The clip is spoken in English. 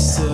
So.